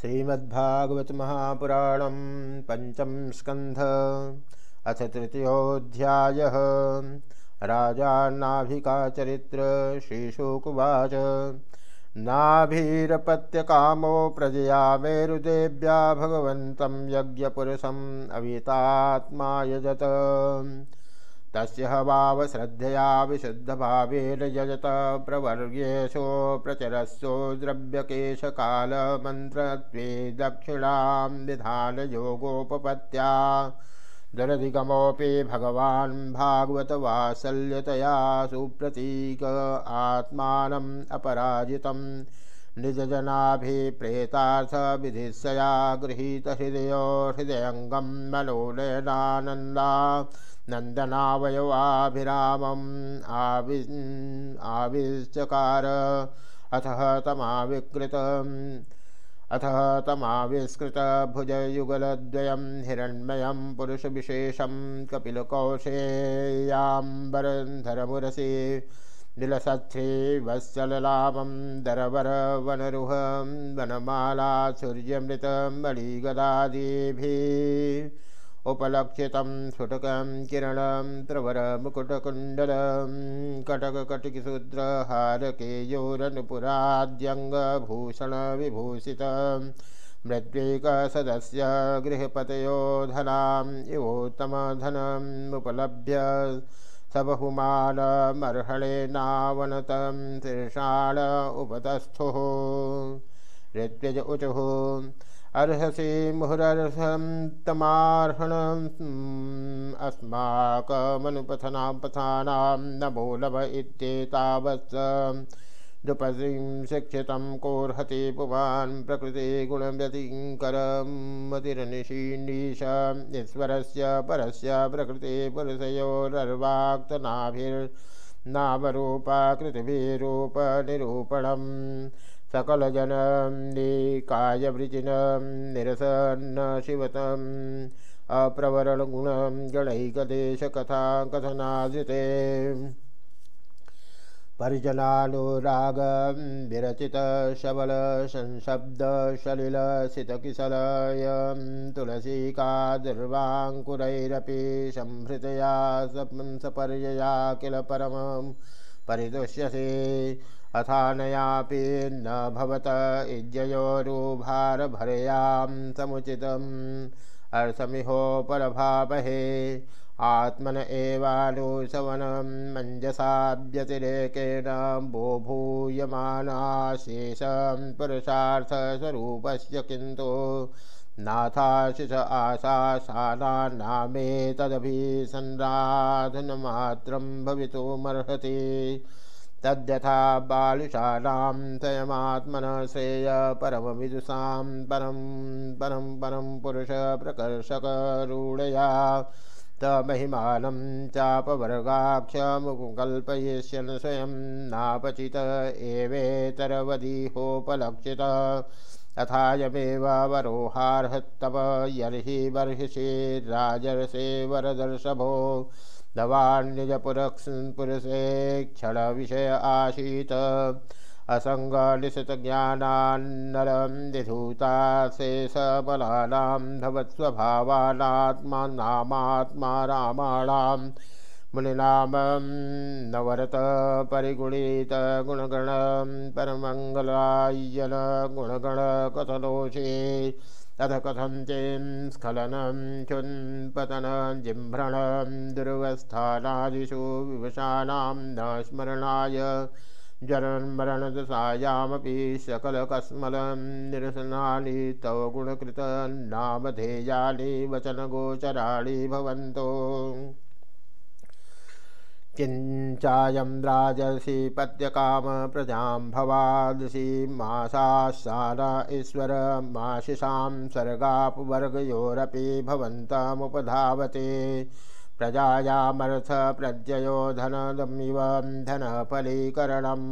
श्रीमद्भागवत महापुराण पंचम स्कंध अथ तृतीयोध्याय राजा नाभिका चरित्र श्रीशुकुवाच। नाभिरपत्यकामो प्रजया मेरुदेव्या भगवन्तं यज्ञपुरुषम् अवितात्मा यजत। तस्य हवाव श्रद्धया विशुद्धभावेन यजत प्रवर्ग्येशो प्रचरस्यो द्रव्यकेशकालमन्त्रत्वे दक्षिणां विधानयोगोपपत्या। दुरधिगमोऽपि भगवान् भागवतवात्सल्यतया सुप्रतीक आत्मानम् अपराजितं निजजनाभिप्रेतार्थविधिस्सया गृहीतहृदयो हृदयङ्गं मनोनयनानन्दा नन्दनावयवाभिरामम् आवि आविश्चकार अथ तमाविकृतम् अथ तमाविष्कृतभुजयुगलद्वयं हिरण्मयं पुरुषविशेषं कपिलकौशेयाम्बरधरमुरसि। निलसच्छ्रीवत्सललामं दरवरवनरुहं वनमाला सूर्यमृतं मणिगदादिभिः उपलक्षितं स्फुटकं किरणं प्रवरमुकुटकुण्डलं कटककटिकसूत्रहारकेयोरनुपुराद्यङ्गभूषणविभूषितं मृद्वेकसदस्य गृहपतयो धनाम् इवोत्तमधनमुपलभ्य सबहुमानमर्हणेनावनतं शीर्षाण उपतस्थुः। ऋत्विज ऊचुः अर्हसि मुहुरर्हं तमार्हणम् अस्माकमनुपथनां पथानां नमो लभ इत्येतावत्स द्रुपदीं शिक्षितं कोर्हति पुमान् प्रकृतिगुणव्यतिङ्करमतिरनिशीनीश ईश्वरस्य परस्य प्रकृते पुरुषयोरर्वाक्तनाभिर्नामरूपाकृतिभिरूपनिरूपणम् सकलजनं निकायवृजिनं निरसन्न शिवतम् अप्रवरणगुणं गणैकदेशकथा कथनादृते परिजनानुरागं विरचितशबलसंशब्दसलिलसितकिसलयं तुलसीकादुर्वाङ्कुरैरपि संहृतया सपर्यया किल परमं परिदुष्यसे अथानयापि न भवत इज्जयोरुभारभरयां समुचितम् अर्थमिहोपरभावहे आत्मन एवानुसवनं मंजसा व्यतिरेकेण बोभूयमानाशेषं पुरुषार्थस्वरूपस्य किन्तु नाथाशिष आशासानामेतदभिसन्राधनमात्रं भवितुमर्हति। तद्यथा बालिशानां स्वयमात्मन श्रेय परमविदुषां परं परं परं पुरुषप्रकर्षकरूढया तमहिमानं चापवर्गाक्षमुकल्पयिष्यन् स्वयं नापचित एवेतरवदिहोपलक्षित अथायमेव वरोहार्हत्तव यर्हि बर्हिषे राजर्षे वरदर्शभो धवान्निजपुरपुरुषे क्षणविषय आसीत्। असङ्गनिशितज्ञानान्नलं विधूता शेषबलानां भवत्स्वभावानात्मानामात्मा रामाणां मुनिनामं नवरत परिगुणितगुणगणं परमङ्गलायन गुणगणकथनोषे तथ कथञ्चिं स्खलनं चुन्पतनं जिह्रणं दुर्वस्थानादिषु विवशानां न स्मरणाय जनन्मरणदशायामपि सकलकस्मलं निरसनानि तव गुणकृतन्नामधेयानि वचनगोचराणि भवन्तो। राजसि पत्यकाम प्रजां भवादसि मासाशान ईश्वरमाशिषां सर्गापवर्गयोरपि भवन्तमुपधावते। प्रजायामर्थप्रत्ययो धनदमिव धनफलीकरणं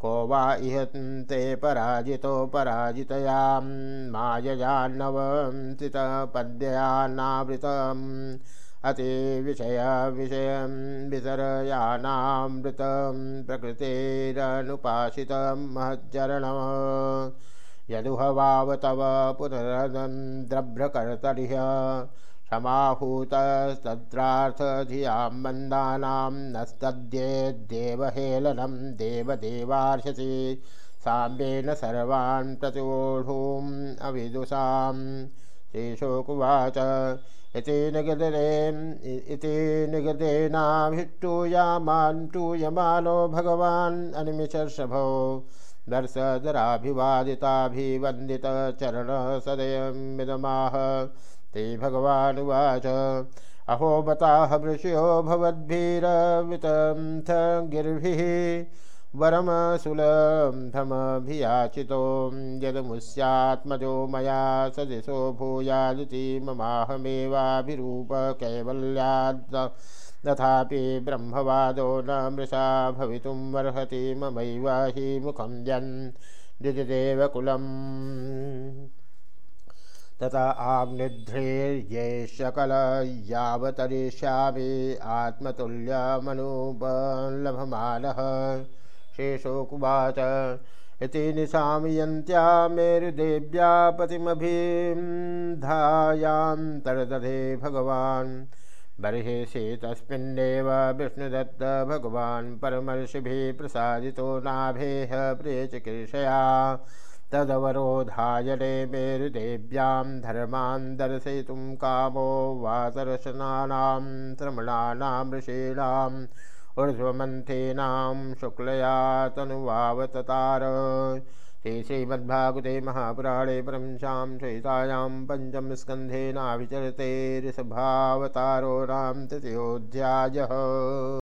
को वा इह ते पराजितो पराजितयां माययान्नवंसितपद्ययानावृतम् अतिविषय विषयं विसरयानामृतं प्रकृतेरनुपासितं महच्चरणम् यदुहवाव तव पुनरद्रभ्रकर्तरिह समाहूतस्तत्रार्थधियाँ मन्दानां नस्तद्येद्देवहेलनं देवदेवार्षसि साम्येन सर्वान् प्रचोढूम् अविदुषां श्रीशोकुवाच। इति निगदेन इति निगदेनाभिष्टूयामान्टूयमानो भगवान् अनिमिषर्षभो दर्शदराभिवादिताभिवन्दितचरणसदयमिदमाह। ते भगवानुवाच अहो बताह वृष्यो भवद्भिरवितं गिर्भिः वरमसुलभमभियाचितो यदमुस्यात्मजो मया सदिशो भूयादिति ममाहमेवाभिरूपकैवल्याद्। तथापि ब्रह्मवादो न मृषा भवितुमर्हति ममैव हि मुखं जन् द्विजदेवकुलम् तथा आग्निध्रेर्ये सकल यावतरिष्यामि आत्मतुल्यमनुपलभमानः शेषोकुवाच इति निशामयन्त्या मेरुदेव्या पतिमभिधायान्तर्दधे भगवान्। बर्हिषि तस्मिन्नेव विष्णुदत्त भगवान् परमर्षिभिः प्रसादितो नाभेह प्रियचिकीर्षया तदवरोधायने मेरुदेव्यां धर्मान् दर्शयितुं कामो वातरशनानां श्रमणानां ऋषीणाम् शुक्लया तनुवावततार। श्री श्रीमद्भागवते महापुराणे परंशां श्वेतायां पञ्चमस्कन्धेनाभिचरते ऋषभावतारो नाम तृतीयोऽध्यायः।